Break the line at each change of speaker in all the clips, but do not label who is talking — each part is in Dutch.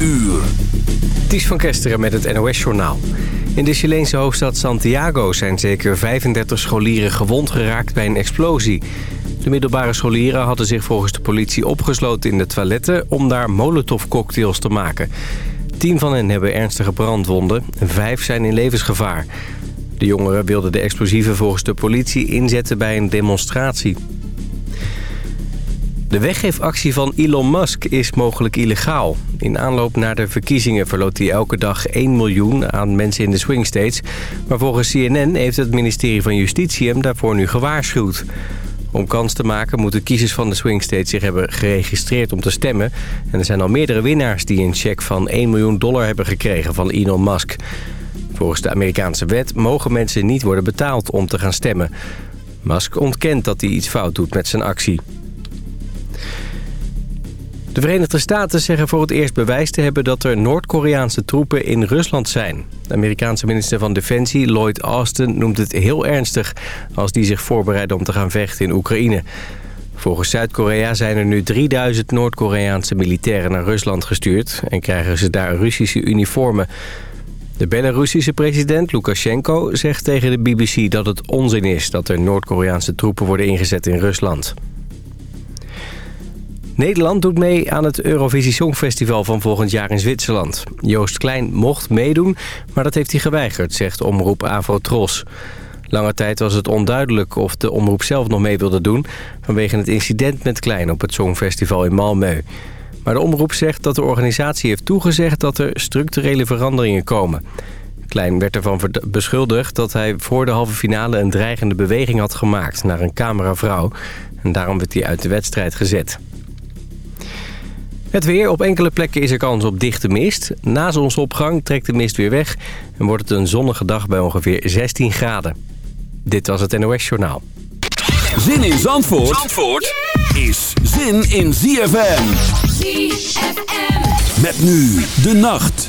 uur.
Ties van Kesteren met het NOS-journaal. In de Chileense hoofdstad Santiago zijn zeker 35 scholieren gewond geraakt bij een explosie. De middelbare scholieren hadden zich volgens de politie opgesloten in de toiletten... om daar molotovcocktails te maken. Tien van hen hebben ernstige brandwonden en vijf zijn in levensgevaar. De jongeren wilden de explosieven volgens de politie inzetten bij een demonstratie. De weggeefactie van Elon Musk is mogelijk illegaal. In aanloop naar de verkiezingen verloot hij elke dag 1 miljoen aan mensen in de swing states. Maar volgens CNN heeft het ministerie van Justitie hem daarvoor nu gewaarschuwd. Om kans te maken moeten kiezers van de swing states zich hebben geregistreerd om te stemmen. En er zijn al meerdere winnaars die een cheque van 1 miljoen dollar hebben gekregen van Elon Musk. Volgens de Amerikaanse wet mogen mensen niet worden betaald om te gaan stemmen. Musk ontkent dat hij iets fout doet met zijn actie. De Verenigde Staten zeggen voor het eerst bewijs te hebben... dat er Noord-Koreaanse troepen in Rusland zijn. De Amerikaanse minister van Defensie, Lloyd Austin, noemt het heel ernstig... als die zich voorbereiden om te gaan vechten in Oekraïne. Volgens Zuid-Korea zijn er nu 3000 Noord-Koreaanse militairen naar Rusland gestuurd... en krijgen ze daar Russische uniformen... De Belarussische president Lukashenko zegt tegen de BBC dat het onzin is... dat er Noord-Koreaanse troepen worden ingezet in Rusland. Nederland doet mee aan het Eurovisie Songfestival van volgend jaar in Zwitserland. Joost Klein mocht meedoen, maar dat heeft hij geweigerd, zegt omroep Avotros. Lange tijd was het onduidelijk of de omroep zelf nog mee wilde doen... vanwege het incident met Klein op het Songfestival in Malmö. Maar de omroep zegt dat de organisatie heeft toegezegd dat er structurele veranderingen komen. Klein werd ervan beschuldigd dat hij voor de halve finale een dreigende beweging had gemaakt naar een cameravrouw. En daarom werd hij uit de wedstrijd gezet. Het weer. Op enkele plekken is er kans op dichte mist. Na zonsopgang trekt de mist weer weg en wordt het een zonnige dag bij ongeveer 16 graden. Dit was het NOS Journaal.
Zin in Zandvoort, Zandvoort is zin in ZFM. ZFM. Met nu de nacht.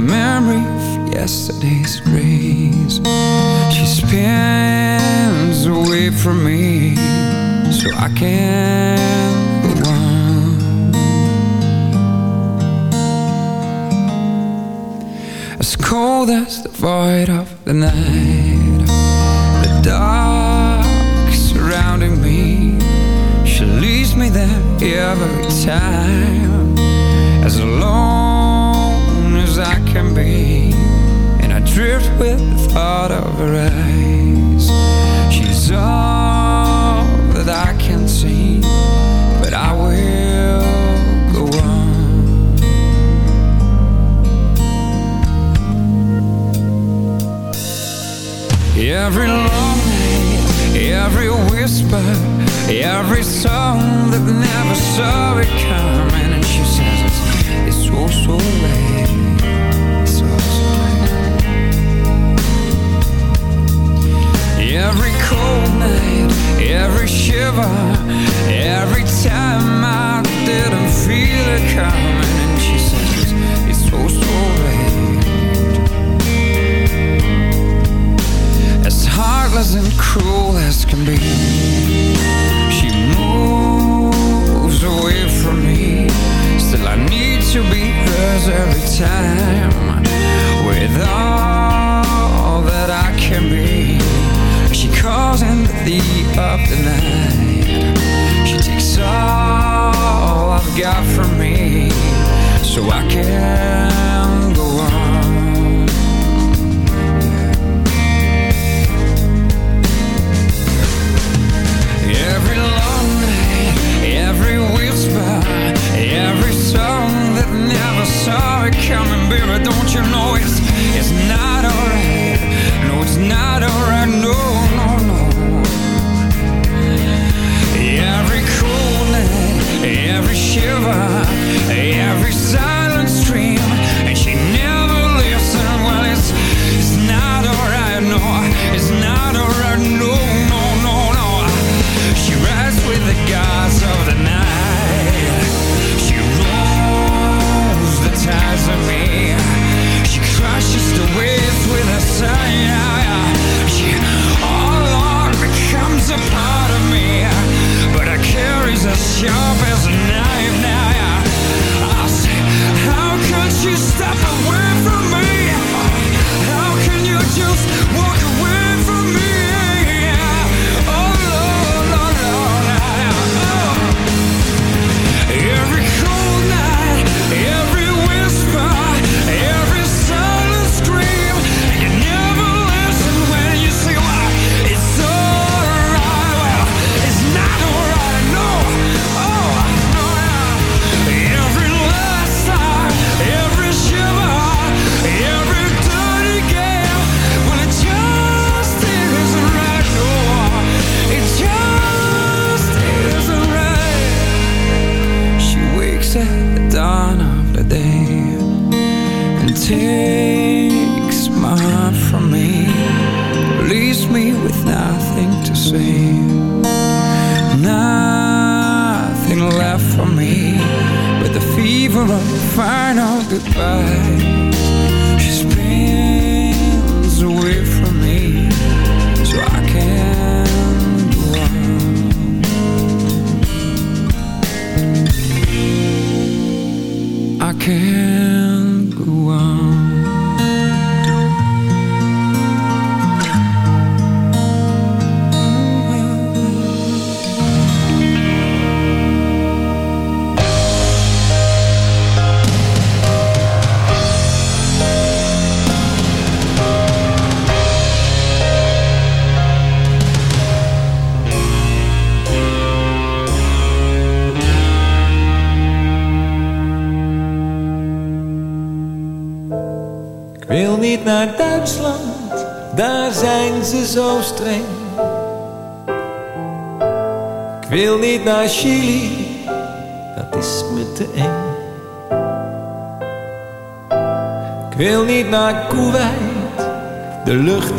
memory of yesterday's grace. She spins away from me So I can't go on As cold as the void of the night The dark surrounding me She leaves me there every time. As as I can be. And I drift with the thought of her eyes. She's all that I can see But I will go on. Every long night, every whisper, every song that never saw it coming, and she says it's, it's so so late, Every cold night, every shiver, every time I didn't feel it coming, and she says it's, so so late. As heartless and cruel as can be She moves away from me. Still I need to be hers every time With all that I can be She calls in the of the night She takes all I've got from me. So I can go on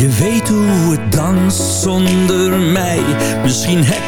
Je weten hoe het danst zonder mij? Misschien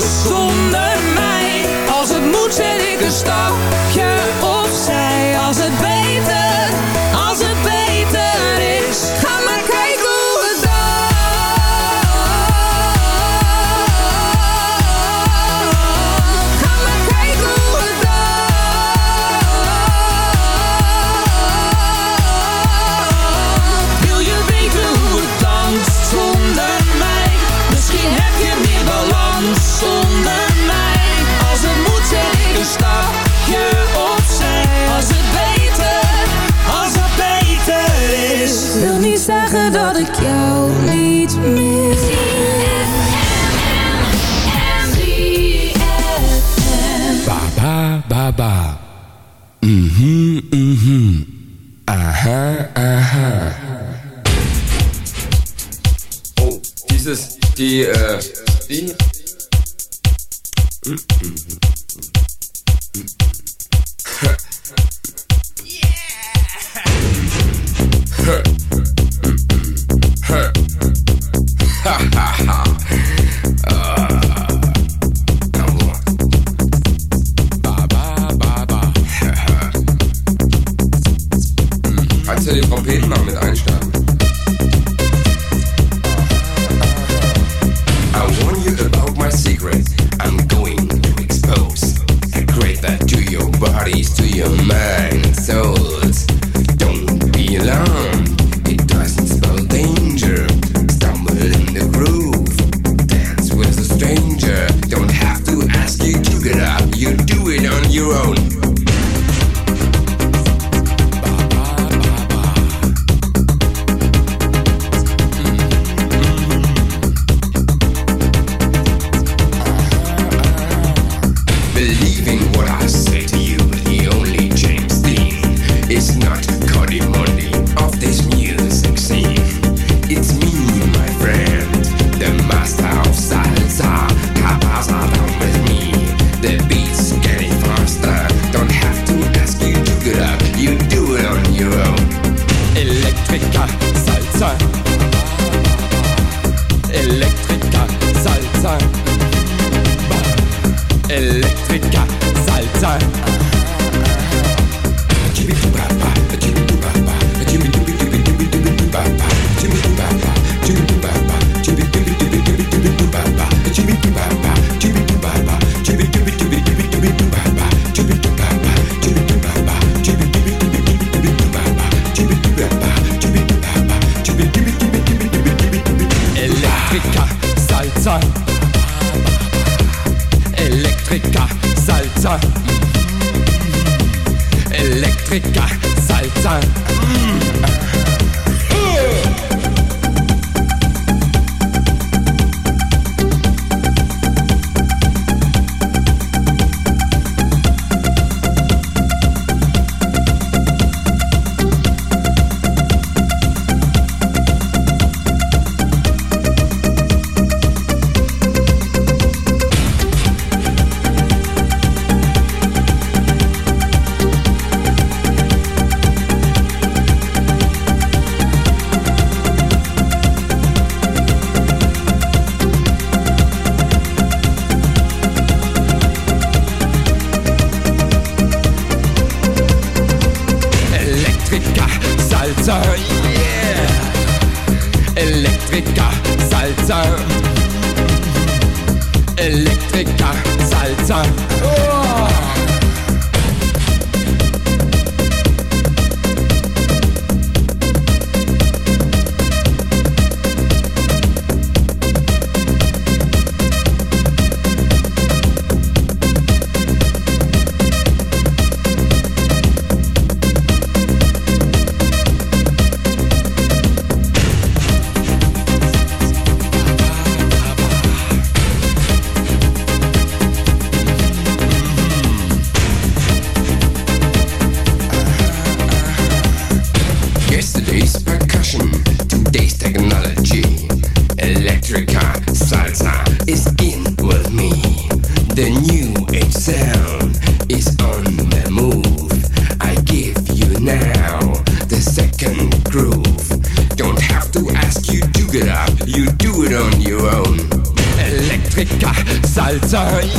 zonder mij. Als het moet zet ik een stapje opzij. Als het beter,
kannst ja den Trompetenmann mit einstarten.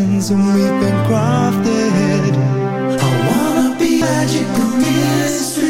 hands and
we've been crafted. I wanna be magical mystery.